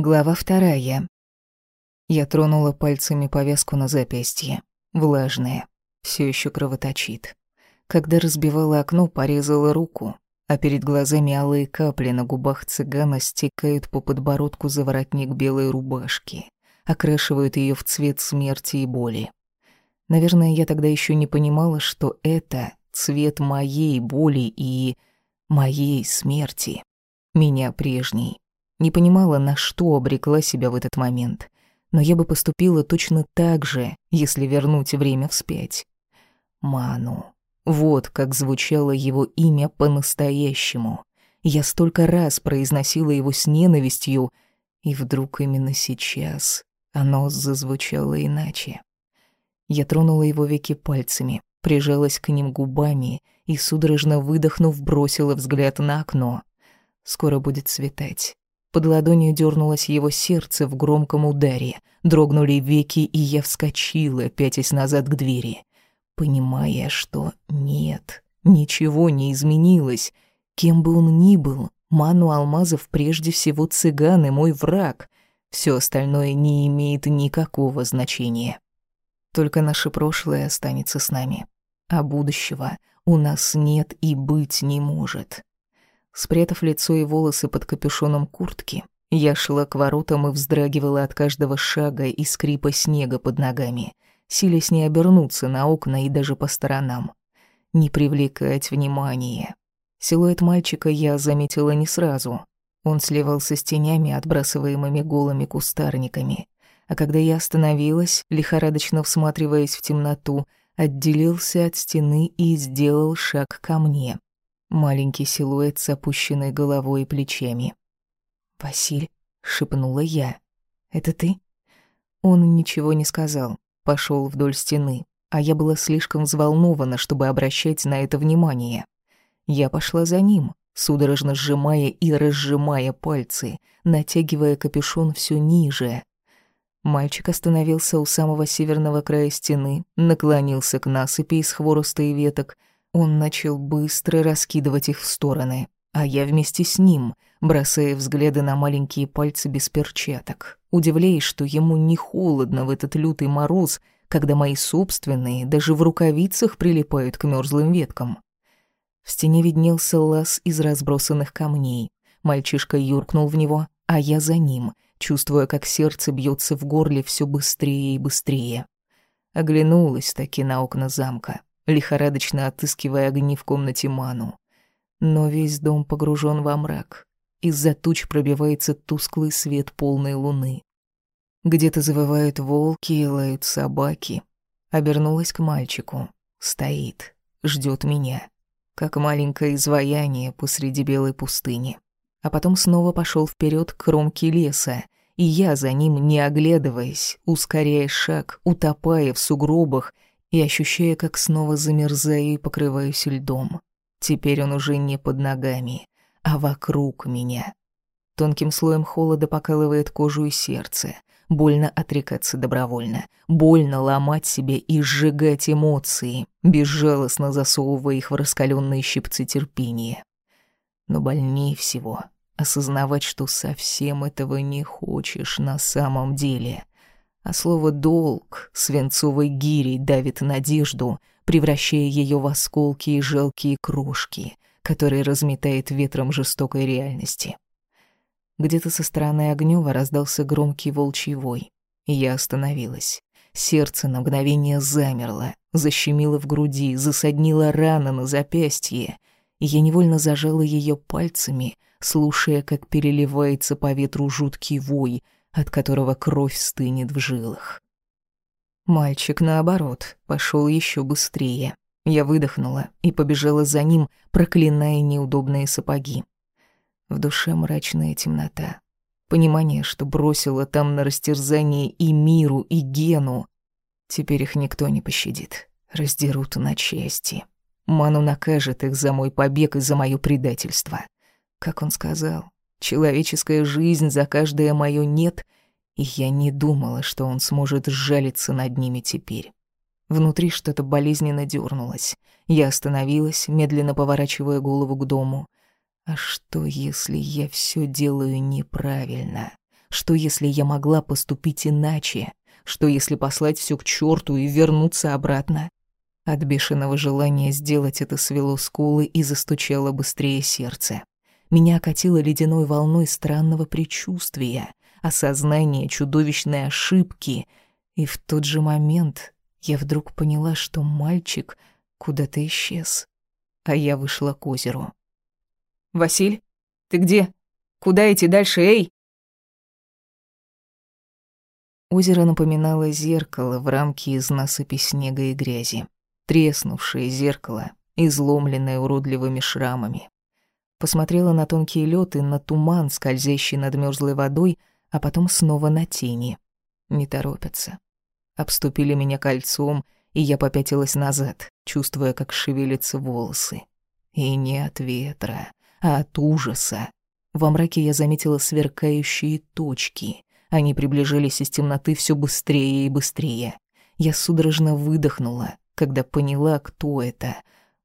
Глава вторая. Я тронула пальцами повязку на запястье. Влажная. Все еще кровоточит. Когда разбивала окно, порезала руку, а перед глазами алые капли на губах цыгана стекают по подбородку за воротник белой рубашки, окрашивают ее в цвет смерти и боли. Наверное, я тогда еще не понимала, что это цвет моей боли и моей смерти. Меня прежней. Не понимала, на что обрекла себя в этот момент. Но я бы поступила точно так же, если вернуть время вспять. Ману. Вот как звучало его имя по-настоящему. Я столько раз произносила его с ненавистью, и вдруг именно сейчас оно зазвучало иначе. Я тронула его веки пальцами, прижалась к ним губами и, судорожно выдохнув, бросила взгляд на окно. Скоро будет светать. Под ладонью дернулось его сердце в громком ударе. Дрогнули веки, и я вскочила, пятясь назад к двери. Понимая, что нет, ничего не изменилось. Кем бы он ни был, Ману Алмазов прежде всего цыган и мой враг. Все остальное не имеет никакого значения. Только наше прошлое останется с нами. А будущего у нас нет и быть не может. Спрятав лицо и волосы под капюшоном куртки, я шла к воротам и вздрагивала от каждого шага и скрипа снега под ногами, силясь не обернуться на окна и даже по сторонам. Не привлекать внимания. Силуэт мальчика я заметила не сразу. Он сливался с тенями, отбрасываемыми голыми кустарниками. А когда я остановилась, лихорадочно всматриваясь в темноту, отделился от стены и сделал шаг ко мне. Маленький силуэт с опущенной головой и плечами. «Василь», — шепнула я, — «это ты?» Он ничего не сказал, пошел вдоль стены, а я была слишком взволнована, чтобы обращать на это внимание. Я пошла за ним, судорожно сжимая и разжимая пальцы, натягивая капюшон все ниже. Мальчик остановился у самого северного края стены, наклонился к насыпи из хвороста и веток — он начал быстро раскидывать их в стороны, а я вместе с ним, бросая взгляды на маленькие пальцы без перчаток, удивляясь, что ему не холодно в этот лютый мороз, когда мои собственные даже в рукавицах прилипают к мёрзлым веткам. В стене виднелся лаз из разбросанных камней. Мальчишка юркнул в него, а я за ним, чувствуя, как сердце бьется в горле все быстрее и быстрее. Оглянулась таки на окна замка лихорадочно отыскивая огни в комнате Ману. Но весь дом погружен во мрак. Из-за туч пробивается тусклый свет полной луны. Где-то завывают волки и лают собаки. Обернулась к мальчику. Стоит, ждет меня. Как маленькое изваяние посреди белой пустыни. А потом снова пошел вперед к кромке леса, и я за ним, не оглядываясь, ускоряя шаг, утопая в сугробах — и ощущая, как снова замерзаю и покрываюсь льдом. Теперь он уже не под ногами, а вокруг меня. Тонким слоем холода покалывает кожу и сердце. Больно отрекаться добровольно. Больно ломать себе и сжигать эмоции, безжалостно засовывая их в раскаленные щипцы терпения. Но больнее всего осознавать, что совсем этого не хочешь на самом деле а слово «долг» свинцовой гирей давит надежду, превращая ее в осколки и жалкие крошки, которые разметает ветром жестокой реальности. Где-то со стороны Огнёва раздался громкий волчий вой, и я остановилась. Сердце на мгновение замерло, защемило в груди, засаднило рана на запястье, и я невольно зажала ее пальцами, слушая, как переливается по ветру жуткий вой — от которого кровь стынет в жилах. Мальчик, наоборот, пошел еще быстрее. Я выдохнула и побежала за ним, проклиная неудобные сапоги. В душе мрачная темнота. Понимание, что бросила там на растерзание и миру, и гену. Теперь их никто не пощадит. Раздерут на части. Ману накажет их за мой побег и за моё предательство. Как он сказал, Человеческая жизнь за каждое моё «нет», и я не думала, что он сможет сжалиться над ними теперь. Внутри что-то болезненно дернулось. Я остановилась, медленно поворачивая голову к дому. А что, если я все делаю неправильно? Что если я могла поступить иначе? Что если послать все к черту и вернуться обратно? От бешеного желания сделать это свело скулы и застучало быстрее сердце. Меня окатило ледяной волной странного предчувствия, осознания чудовищной ошибки, и в тот же момент я вдруг поняла, что мальчик куда-то исчез, а я вышла к озеру. «Василь, ты где? Куда идти дальше, эй?» Озеро напоминало зеркало в рамке из насыпи снега и грязи. Треснувшее зеркало, изломленное уродливыми шрамами. Посмотрела на тонкий лед и на туман, скользящий над мёрзлой водой, а потом снова на тени. Не торопятся. Обступили меня кольцом, и я попятилась назад, чувствуя, как шевелятся волосы. И не от ветра, а от ужаса. Во мраке я заметила сверкающие точки. Они приближались из темноты все быстрее и быстрее. Я судорожно выдохнула, когда поняла, кто это.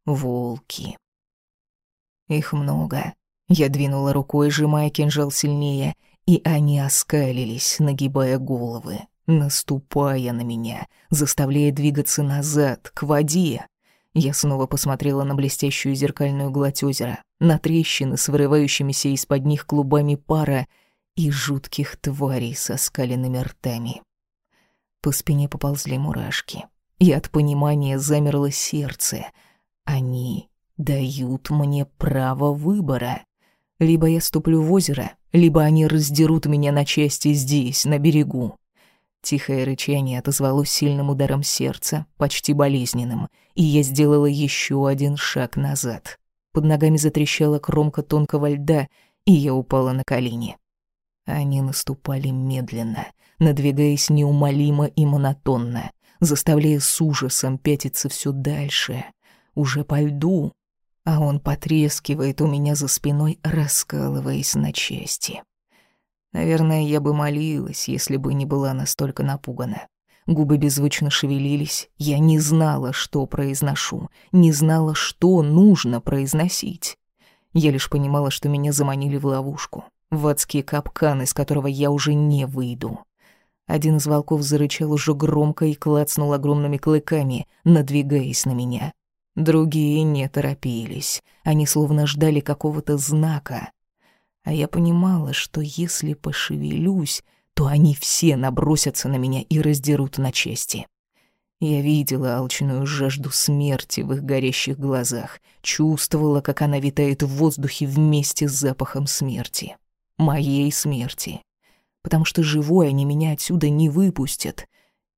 Волки. Их много. Я двинула рукой, сжимая кинжал сильнее, и они оскалились, нагибая головы, наступая на меня, заставляя двигаться назад, к воде. Я снова посмотрела на блестящую зеркальную гладь озера, на трещины с вырывающимися из-под них клубами пара и жутких тварей со скаленными ртами. По спине поползли мурашки и от понимания замерло сердце. Они дают мне право выбора. Либо я ступлю в озеро, либо они раздерут меня на части здесь, на берегу. Тихое рычание отозвалось сильным ударом сердца, почти болезненным, и я сделала еще один шаг назад. Под ногами затрещала кромка тонкого льда, и я упала на колени. Они наступали медленно, надвигаясь неумолимо и монотонно заставляя с ужасом пятиться все дальше, уже по льду, а он потрескивает у меня за спиной, раскалываясь на части. Наверное, я бы молилась, если бы не была настолько напугана. Губы беззвучно шевелились, я не знала, что произношу, не знала, что нужно произносить. Я лишь понимала, что меня заманили в ловушку, в адский капкан, из которого я уже не выйду. Один из волков зарычал уже громко и клацнул огромными клыками, надвигаясь на меня. Другие не торопились. Они словно ждали какого-то знака. А я понимала, что если пошевелюсь, то они все набросятся на меня и раздерут на части. Я видела алчную жажду смерти в их горящих глазах, чувствовала, как она витает в воздухе вместе с запахом смерти. Моей смерти потому что живой они меня отсюда не выпустят,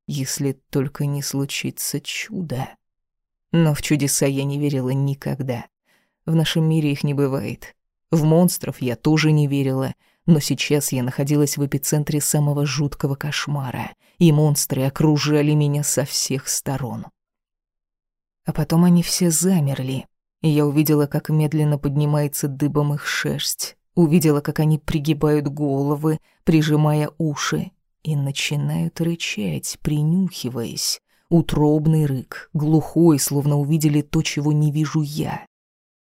если только не случится чудо. Но в чудеса я не верила никогда. В нашем мире их не бывает. В монстров я тоже не верила, но сейчас я находилась в эпицентре самого жуткого кошмара, и монстры окружали меня со всех сторон. А потом они все замерли, и я увидела, как медленно поднимается дыбом их шерсть, Увидела, как они пригибают головы, прижимая уши, и начинают рычать, принюхиваясь. Утробный рык, глухой, словно увидели то, чего не вижу я.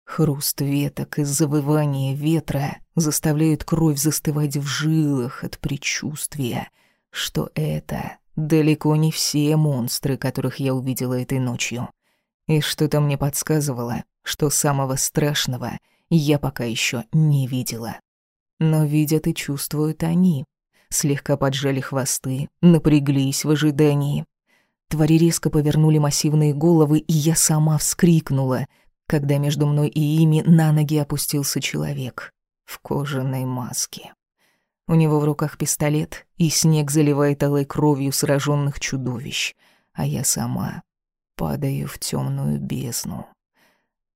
Хруст веток и завывание ветра заставляют кровь застывать в жилах от предчувствия, что это далеко не все монстры, которых я увидела этой ночью. И что-то мне подсказывало, что самого страшного я пока еще не видела. Но видят и чувствуют они. Слегка поджали хвосты, напряглись в ожидании. Твари резко повернули массивные головы, и я сама вскрикнула, когда между мной и ими на ноги опустился человек в кожаной маске. У него в руках пистолет, и снег заливает алой кровью сраженных чудовищ, а я сама падаю в темную бездну.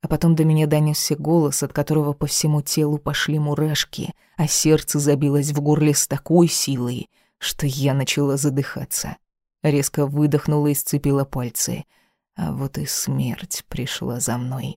А потом до меня донесся голос, от которого по всему телу пошли мурашки, а сердце забилось в горле с такой силой, что я начала задыхаться. Резко выдохнула и сцепила пальцы. А вот и смерть пришла за мной.